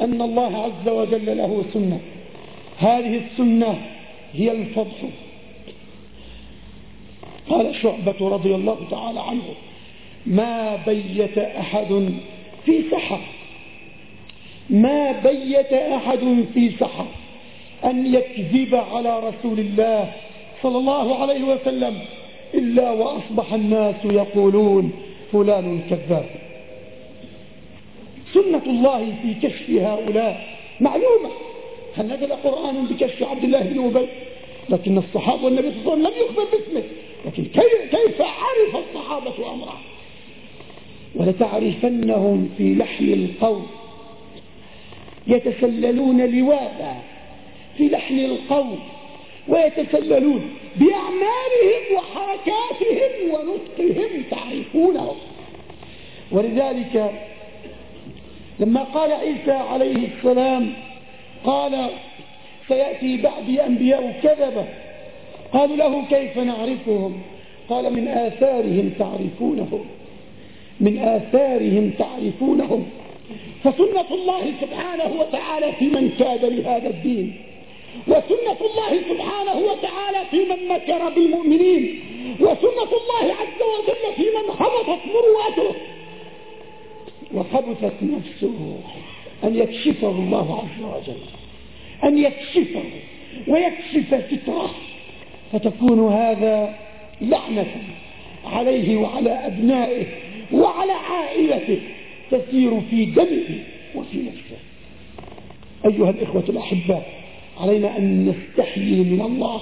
أن الله عز وجل له سنة. هذه السنة هي الفضح. قال شعبة رضي الله تعالى عنه ما بيت أحد في سحر. ما بيت أحد في سحر. أن يكذب على رسول الله صلى الله عليه وسلم إلا وأصبح الناس يقولون فلان كذاب. سنة الله في كشف هؤلاء معلومة. هل نزل قرآن بكشف عبد الله بن أبي؟ لكن الصحابة والنبي صلى الله عليه وسلم لم يخبر باسمه. لكن كيف عرف الصحابة أمره؟ ولتعرفنهم في لحن القول يتسللون لواذا في لحن القول ويتسللون بأعمالهم وحركاتهم ونطقهم تعرفونهم. ولذلك لما قال عيسى عليه السلام قال سيأتي بعدي أنبياء كذبة. قالوا له كيف نعرفهم؟ قال من آثارهم تعرفونهم. من آثارهم تعرفونهم. فسنة الله سبحانه وتعالى في من كاد لهذا الدين. وسنة الله سبحانه وتعالى في من مكر بالمؤمنين وسنة الله عز وجل في من هبطت مروءته وخبثت نفسه أن يكشفه الله عز وجل أن يكشفه ويكشف ستره. فتكون هذا لعنة عليه وعلى أبنائه وعلى عائلته تسير في دمه وفي نفسه. أيها الإخوة الأحباء علينا أن نستحيي من الله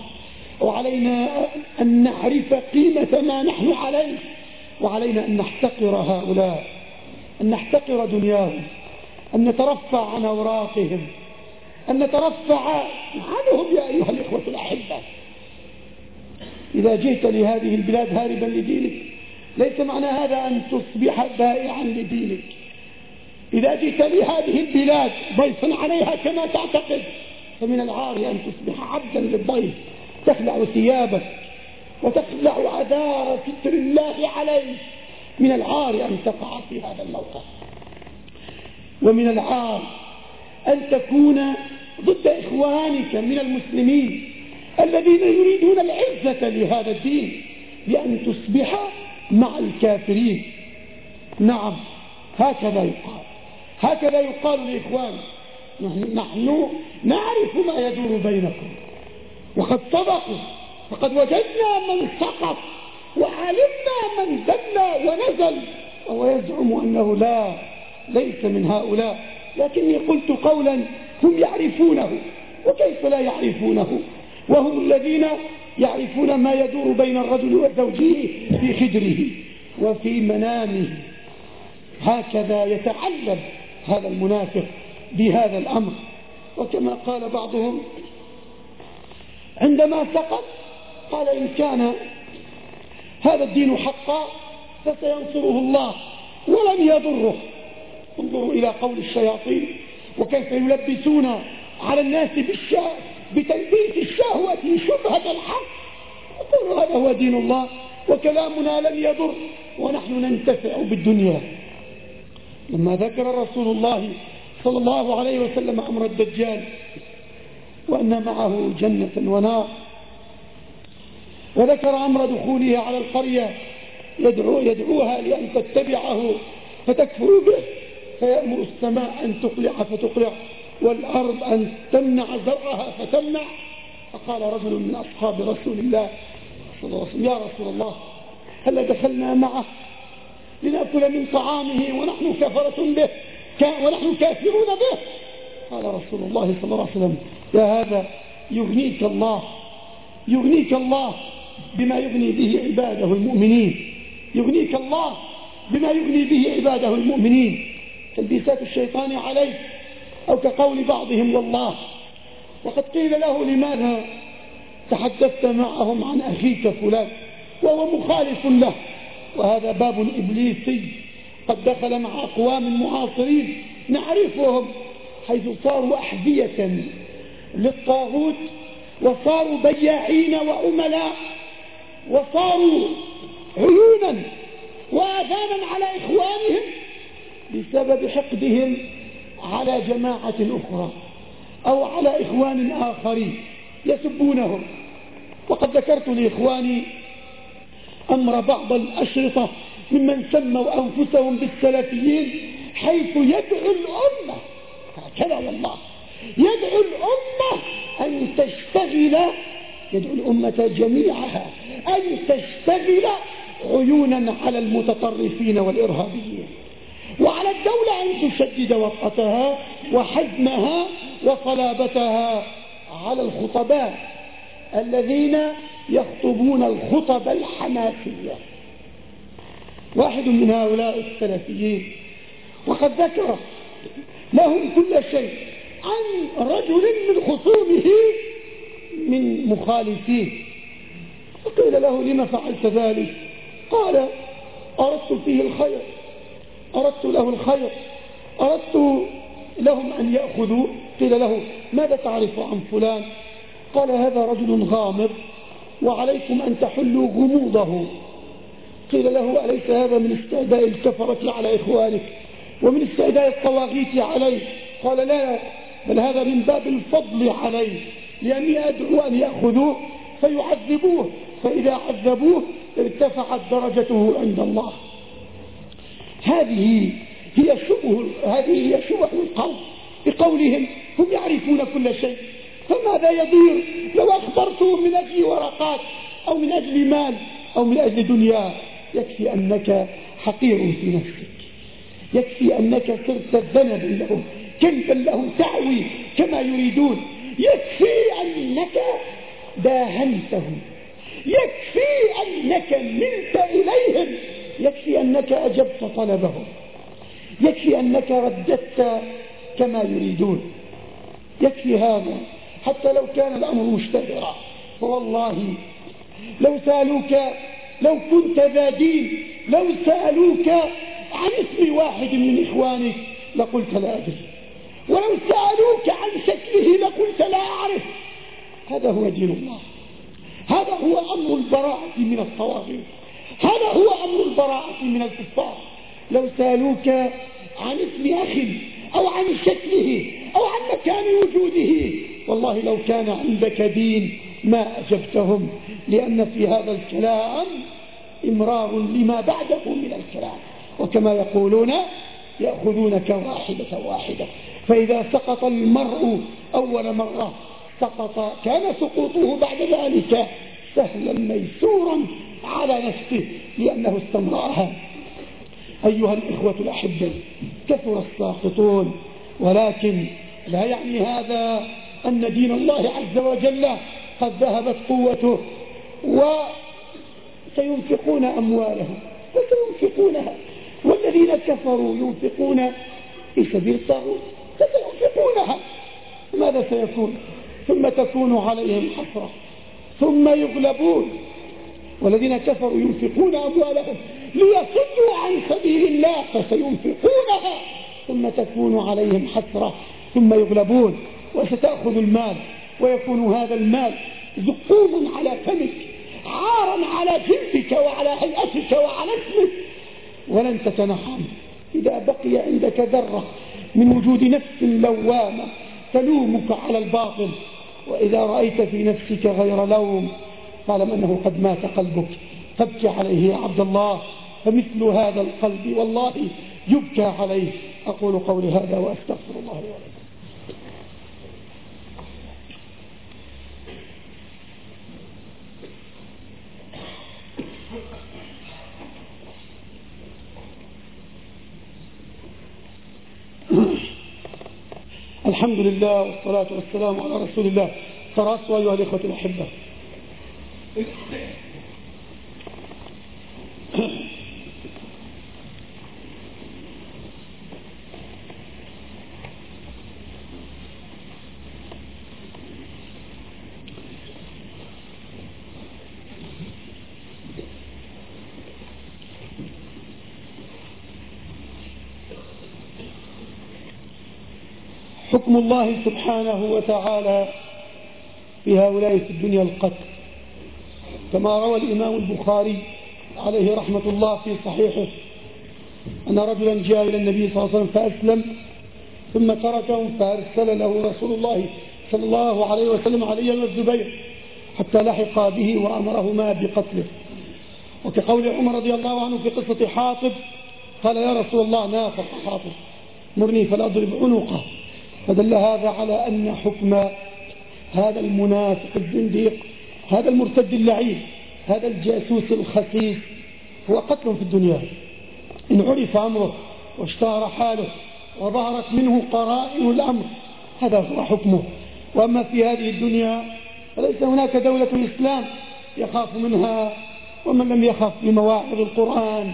وعلينا أن نعرف قيمة ما نحن عليه وعلينا أن نحتقر هؤلاء أن نحتقر دنياهم أن نترفع عن أوراقهم أن نترفع عنهم يا أيها الإخوة الأحبة. إذا جئت لهذه البلاد هاربا لدينك ليس معنى هذا أن تصبح بائعا لدينك. إذا جئت لهذه البلاد ضيفا عليها كما تعتقد. فمن العار أن تصبح عبدا للضيف تخلع ثيابك وتخلع عذار ستر الله عليك. من العار أن تقع في هذا الموقف. ومن العار أن تكون ضد إخوانك من المسلمين الذين يريدون العزة لهذا الدين بأن تصبح مع الكافرين. نعم هكذا يقال. هكذا يقال لإخوان نحن نعرف ما يدور بينكم. وقد صدقوا فقد وجدنا من سقط وعلمنا من دل ونزل وهو يزعم أنه لا ليس من هؤلاء. لكني قلت قولا هم يعرفونه. وكيف لا يعرفونه؟ وهم الذين يعرفون ما يدور بين الرجل وزوجه في خدره وفي منامه. هكذا يتعلم هذا المنافق. بهذا الأمر. وكما قال بعضهم عندما سقط قال إن كان هذا الدين حقا فسينصره الله ولن يضره. انظروا إلى قول الشياطين وكيف يلبسون على الناس بالشهوة بتلبيس الشهوة شبهة الحق. يقول هذا هو دين الله وكلامنا لن يضر ونحن ننتفع بالدنيا. لما ذكر رسول الله صلى الله عليه وسلم أمر الدجال وأن معه جنة ونار. وذكر أمر دخوله على القرية يدعو يدعوها لأن تتبعه فتكفر به فيأمر السماء أن تقلع فتقلع والأرض أن تمنع زرعها فتمنع. فقال رجل من أصحاب رسول الله صلى الله عليه وسلم يا رسول الله هل دخلنا معه لنأكل من طعامه ونحن كفرة به؟ ونحن كافرون به. قال رسول الله صلى الله عليه وسلم يا هذا يغنيك الله يغنيك الله بما يغني به عباده المؤمنين يغنيك الله بما يغني به عباده المؤمنين. تلبيسات الشيطان عليك أو كقول بعضهم والله. وقد قيل له لماذا تحدثت معهم عن أخيك فلان؟ وهو مخالف له. وهذا باب إبليسي. قد دخل مع أقوام معاصرين نعرفهم حيث صاروا أحذية للطاغوت وصاروا بياعين وعملاء وصاروا عيونا وآذانا على إخوانهم بسبب حقدهم على جماعة أخرى أو على إخوان آخرين يسبونهم. وقد ذكرت لإخواني أمر بعض الأشرطة ممن سموا أنفسهم بالسلفيين حيث يدعو الأمة. هكذا والله. يدعو الأمة أن تشتغل يدعو الأمة جميعها أن تشتغل عيونا على المتطرفين والإرهابيين. وعلى الدولة أن تشدد وطأتها وحزمها وصلابتها على الخطباء الذين يخطبون الخطب الحماسية واحد من هؤلاء السلفيين. وقد ذكر لهم كل شيء عن رجل من خصومه من مخالفيه. فقيل له لما فعلت ذلك؟ قال أردت فيه الخير أردت له الخير أردت لهم أن يأخذوا. قيل له ماذا تعرف عن فلان؟ قال هذا رجل غامض وعليكم أن تحلوا غموضه. قيل له أليس هذا من استعداء الكفرة على إخوانك ومن استعداء الطواغيت عليه قال لا بل هذا من باب الفضل عليه لأني أدعو أن يأخذوه فيعذبوه فإذا عذبوه ارتفعت درجته عند الله. هذه هي شبه هذه هي شبه القوم بقولهم هم يعرفون كل شيء. فماذا يدير؟ لو أخبرتهم من أجل ورقات أو من أجل مال أو من أجل دنيا يكفي أنك حقير في نفسك. يكفي أنك صرت ذنبا لهم كلبا لهم تعوي كما يريدون. يكفي أنك داهنتهم. يكفي أنك ملت إليهم. يكفي أنك أجبت طلبهم. يكفي أنك رددت كما يريدون. يكفي هذا حتى لو كان الأمر مشتهرا فوالله لو سألوك لو كنت ذا دين لو سألوك عن اسم واحد من إخوانك لقلت لا أدري. ولو سألوك عن شكله لقلت لا أعرف. هذا هو دين الله. هذا هو أمر البراءة من الطواغيت. هذا هو أمر البراءة من الكفار. لو سألوك عن اسم أخ أو عن شكله أو عن مكان وجوده والله لو كان عندك دين ما أجبتهم. لأن في هذا الكلام إمرار لما بعده من الكلام. وكما يقولون يأخذونك واحدة واحدة. فإذا سقط المرء أول مرة سقط كان سقوطه بعد ذلك سهلا ميسورا على نفسه لأنه استمرأها. أيها الإخوة الأحبة كثر الساقطون ولكن لا يعني هذا أن دين الله عز وجل قد ذهبت قوته وسينفقون أموالهم وسينفقونها. والذين كفروا ينفقون في سبيل الطاغوت فسينفقونها. ماذا سيكون؟ ثم تكون عليهم حسرة. ثم يغلبون. والذين كفروا ينفقون أموالهم ليصدوا عن سبيل الله فسينفقونها. ثم تكون عليهم حسرة. ثم يغلبون. وستأخذ المال. ويكون هذا المال زقوما على فمك. عارا على جلدك وعلى هيئتك وعلى اسمك. ولن تتنحم إذا بقي عندك ذرة من وجود نفس لوامة تلومك على الباطل. وإذا رأيت في نفسك غير لوم فاعلم أنه قد مات قلبك. تبكي عليه يا عبد الله. فمثل هذا القلب والله يبكى عليه. أقول قولي هذا وأستغفر الله. ولكم الحمد لله والصلاة والسلام على رسول الله. تراصوا أيها الإخوة الأحبة. حكم الله سبحانه وتعالى في هؤلاء في الدنيا القتل كما روى الإمام البخاري عليه رحمة الله في صحيحه أن رجلا جاء إلى النبي صلى الله عليه وسلم فأسلم ثم تركهم فأرسل له رسول الله صلى الله عليه وسلم علي والزبير حتى لحق به وأمرهما بقتله. وكقول عمر رضي الله عنه في قصة حاطب قال يا رسول الله نافق حاطب مرني فلا أضرب عنقه. فدل هذا على أن حكم هذا المنافق الزنديق هذا المرتد اللعين هذا الجاسوس الخسيس هو قتل في الدنيا. إن عرف أمره واشتهر حاله وظهرت منه قرائن الأمر هذا هو حكمه. وأما في هذه الدنيا فليس هناك دولة الإسلام يخاف منها ومن لم يخف بمواعظ القرآن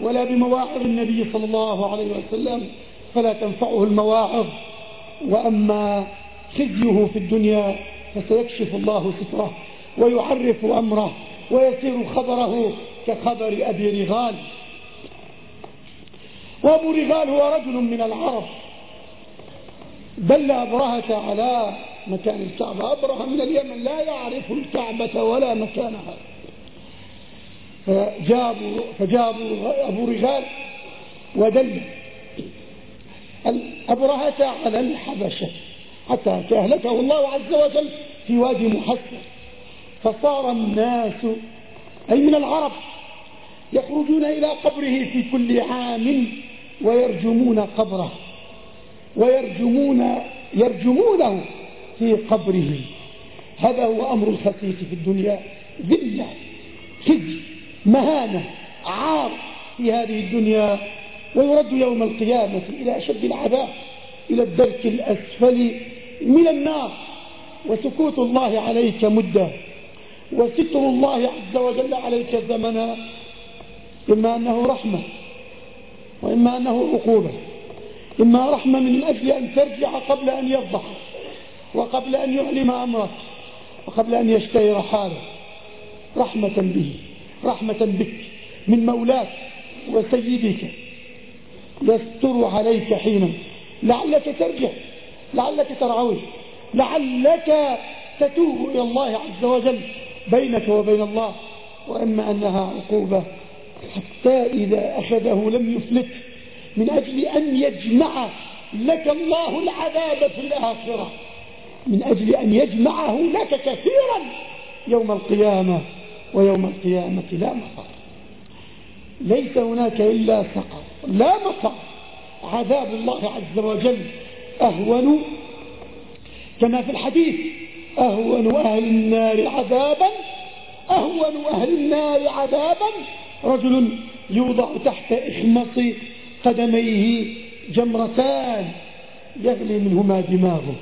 ولا بمواعظ النبي صلى الله عليه وسلم فلا تنفعه المواعظ. وأما خزيه في الدنيا فسيكشف الله ستره ويعرف أمره ويسير خبره كخبر أبي رغال. وأبو رغال هو رجل من العرب. دل أبرهة على مكان الكعبة. أبرهة من اليمن. لا يعرف الكعبة ولا مكانها. فجاء أبو رغال ودل أبرهة على الحبشة حتى أهلكه الله عز وجل في وادي محسن. فصار الناس أي من العرب يخرجون إلى قبره في كل عام ويرجمون قبره ويرجمون يرجمونه في قبره. هذا هو أمر الخسيس في الدنيا. ذلة خزي مهانة عار في هذه الدنيا. ويرد يوم القيامة إلى أشد العذاب إلى الدرك الأسفل من النار. وسكوت الله عليك مدة وستر الله عز وجل عليك زمنا إما أنه رحمة وإما أنه عقوبة. إما رحمة من أجل أن ترجع قبل أن يفضح وقبل أن يعلم أمرك وقبل أن يشتهر حاله. رحمة به رحمة بك من مولاك وسيدك. يستر عليك حينا. لعلك ترجع لعلك ترعوي لعلك تتوب إلى الله عز وجل بينك وبين الله. وإما أنها عقوبة حتى إذا أخذه لم يفلت من أجل أن يجمع لك الله العذاب في الآخرة. من أجل أن يجمعه لك كثيرا يوم القيامة ويوم القيامة لا مفر ليس هناك إلا سقر. لا مفر عذاب الله عز وجل. أهون. كما في الحديث أهون أهل النار عذابا. أهون أهل النار عذابا. رجل يوضع تحت إخمص قدميه جمرتان. يغلي منهما دماغه.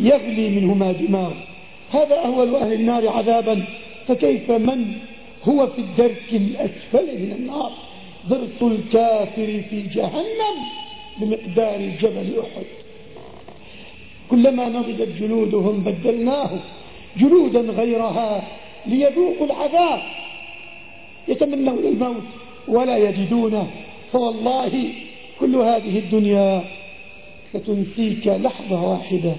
يغلي منهما دماغه. هذا أهون أهل النار عذابا. فكيف من هو في الدرك الأسفل من النار. ضرس الكافر في جهنم بمقدار جبل أحد. كلما نضجت جلودهم بدلناه جلودا غيرها ليذوقوا العذاب. يتمنون الموت ولا يجدونه فوالله كل هذه الدنيا ستنسيك لحظة واحدة.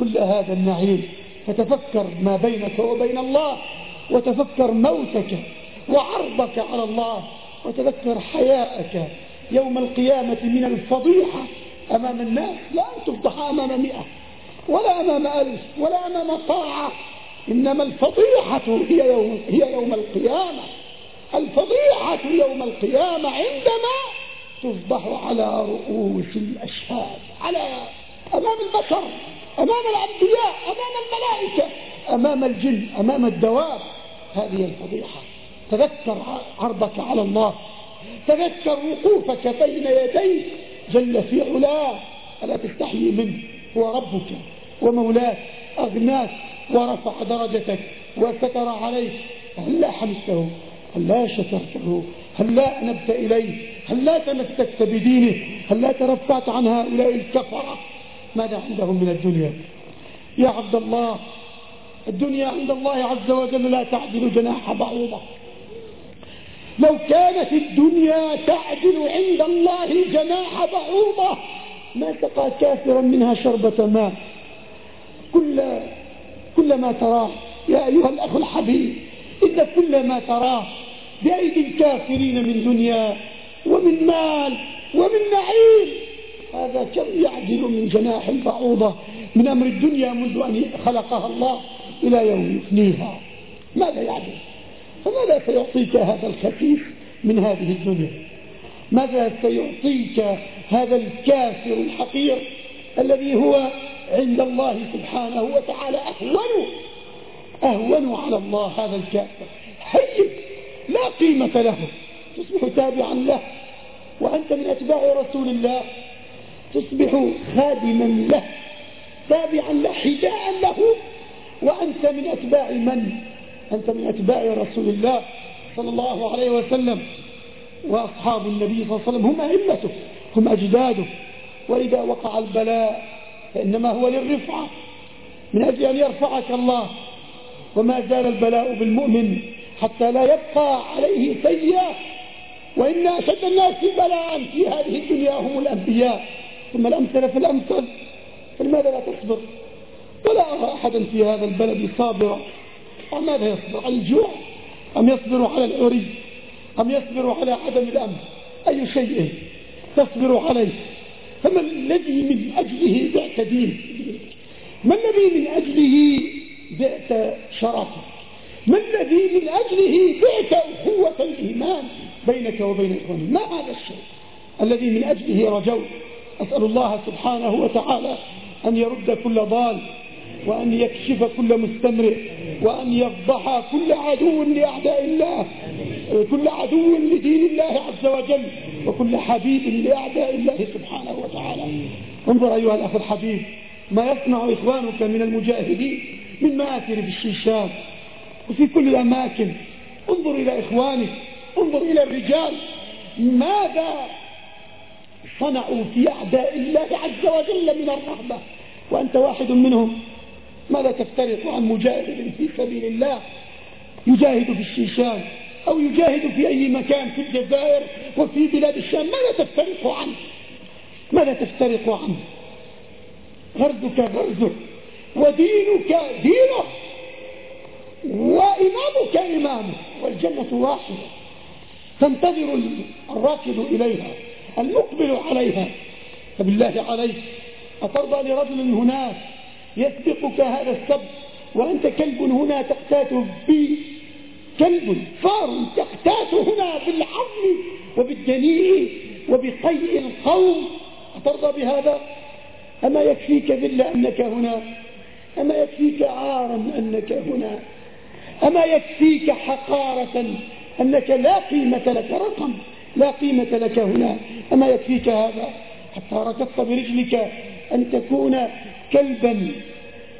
كل هذا النعيم. فتفكر ما بينك وبين الله. وتفكر موتك وعرضك على الله وتذكر حياءك يوم القيامة من الفضيحة أمام الناس. لا أن تفضح أمام مئة ولا أمام ألف ولا أمام طاعة. إنما الفضيحة هي يوم, هي يوم القيامة. الفضيحة يوم القيامة عندما تفضح على رؤوس الأشهاد على أمام البشر أمام الأنبياء أمام الملائكة. أمام الجن أمام الدواب. هذه الفضيحة. تذكر عرضك على الله. تذكر وقوفك بين يديه جل في علاه. ألا تستحيي منه. هو ربك ومولاك. أغناك ورفع درجتك وستر عليك. هل لا حمدته هل لا شكرته؟ هل لا أنبت إليه؟ هل لا تمسكت بدينه؟ هل لا ترفعت عن هؤلاء الكفرة؟ ماذا عندهم من الدنيا؟ يا عبد الله الدنيا عند الله عز وجل لا تعدل جناح بعوضة. لو كانت الدنيا تعدل عند الله جناح بعوضة ما سقى كافرا منها شربة ماء. كل كل ما تراه يا أيها الأخ الحبيب إن كل ما تراه بأيدي الكافرين من دنيا ومن مال ومن نعيم هذا كم يعدل من جناح البعوضة من أمر الدنيا منذ أن خلقها الله. إلى يوم يفنيها ماذا يعدل فماذا سيعطيك هذا الخفيف من هذه الدنيا؟ ماذا سيعطيك هذا الكافر الحقير الذي هو عند الله سبحانه وتعالى أهون؟ أهون على الله هذا الكافر. هيب لا قيمة له. تصبح تابعا له. وأنت من أتباع رسول الله. تصبح خادما له. تابعا له حداء له. وأنت من أتباع من؟ أنت من أتباع رسول الله صلى الله عليه وسلم وأصحاب النبي صلى الله عليه وسلم. هم أئمته هم أجداده وإذا وقع البلاء فإنما هو للرفعة. من أجل أن يرفعك الله. وما زال البلاء بالمؤمن حتى لا يبقى عليه سيئة. وإن أشد الناس بلاء في هذه الدنيا هم الأنبياء. ثم الأمثل في الأمثل. فلماذا لا تصبر؟ ولا أرى أحدا في هذا البلد صابرا وماذا يصبر؟ على الجوع؟ أم يصبر على العري؟ أم يصبر على عدم الأمن؟ أي شيء تصبر عليه؟ فما الذي من أجله بعت دين؟ ما الذي من أجله بعت شرفك ما الذي من أجله بعت أخوة الإيمان بينك وبين إخوانك؟ ما هذا الشيء الذي من أجله رجوت أسأل الله سبحانه وتعالى أن يرد كل ضال. وأن يكشف كل مستمرئ وأن يفضح كل عدو لأعداء الله كل عدو لدين الله عز وجل وكل حبيب لأعداء الله سبحانه وتعالى. انظر أيها الأخ الحبيب ما يصنع إخوانك من المجاهدين من مآثر بالشيشات وفي كل الأماكن. انظر إلى إخوانك انظر إلى الرجال. ماذا صنعوا في أعداء الله عز وجل من الرهبة وأنت واحد منهم. ماذا تفترق عن مجاهد في سبيل الله؟ يجاهد في الشيشان أو يجاهد في أي مكان في الجزائر وفي بلاد الشام؟ ماذا تفترق عنه؟ ماذا تفترق عنه؟ غرزك غرزه ودينك دينه وإمامك إمامه والجنة واحدة. تنتظر الراكب إليها المقبل عليها. فبالله عليك أترضى لرجل هناك يسبقك هذا السبق وأنت كلب هنا تقتات بي. كلب فار تقتات هنا بالعظم وبالدنيء وبقيء القوم. أترضى بهذا؟ أما يكفيك ذل أنك هنا؟ أما يكفيك عارا أنك هنا؟ أما يكفيك حقارة أنك لا قيمة لك رقم لا قيمة لك هنا؟ أما يكفيك هذا؟ حتى ركضت برجلك أن تكون كلبا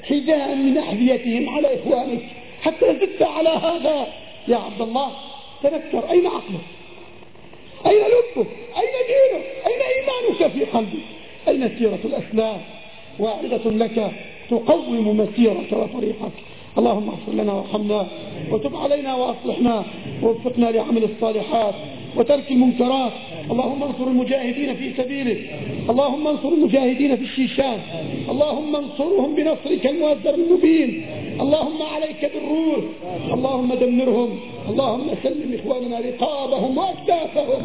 حذاء من أحذيتهم على إخوانك حتى زدت على هذا. يا عبد الله تذكر أين عقلك؟ أين لبك؟ أين دينك؟ أين إيمانك في قلبك أين سيرة الأسلام واعظة لك تقوم مسيرك وطريقك. اللهم اغفر لنا وارحمنا وتب علينا وأصلحنا ووفقنا لعمل الصالحات. وترك المنكرات. اللهم انصر المجاهدين في سبيلك. اللهم انصر المجاهدين في الشيشان. اللهم انصرهم بنصرك المؤثر المبين. اللهم عليك بالروح. اللهم دمرهم. اللهم سلم إخواننا رقابهم وأكتافهم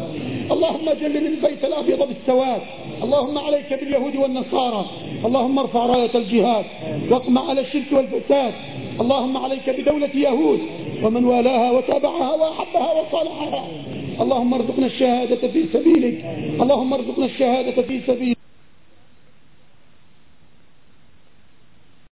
اللهم جلل البيت الأبيض بالسواد. اللهم عليك باليهود والنصارى. اللهم ارفع راية الجهاد. واقمع على الشرك والفساد. اللهم عليك بدولة يهود. ومن والاها وتابعها وأحبها وصالحها. اللهم ارزقنا الشهادة في سبيلك. اللهم ارزقنا الشهادة في سبيلك.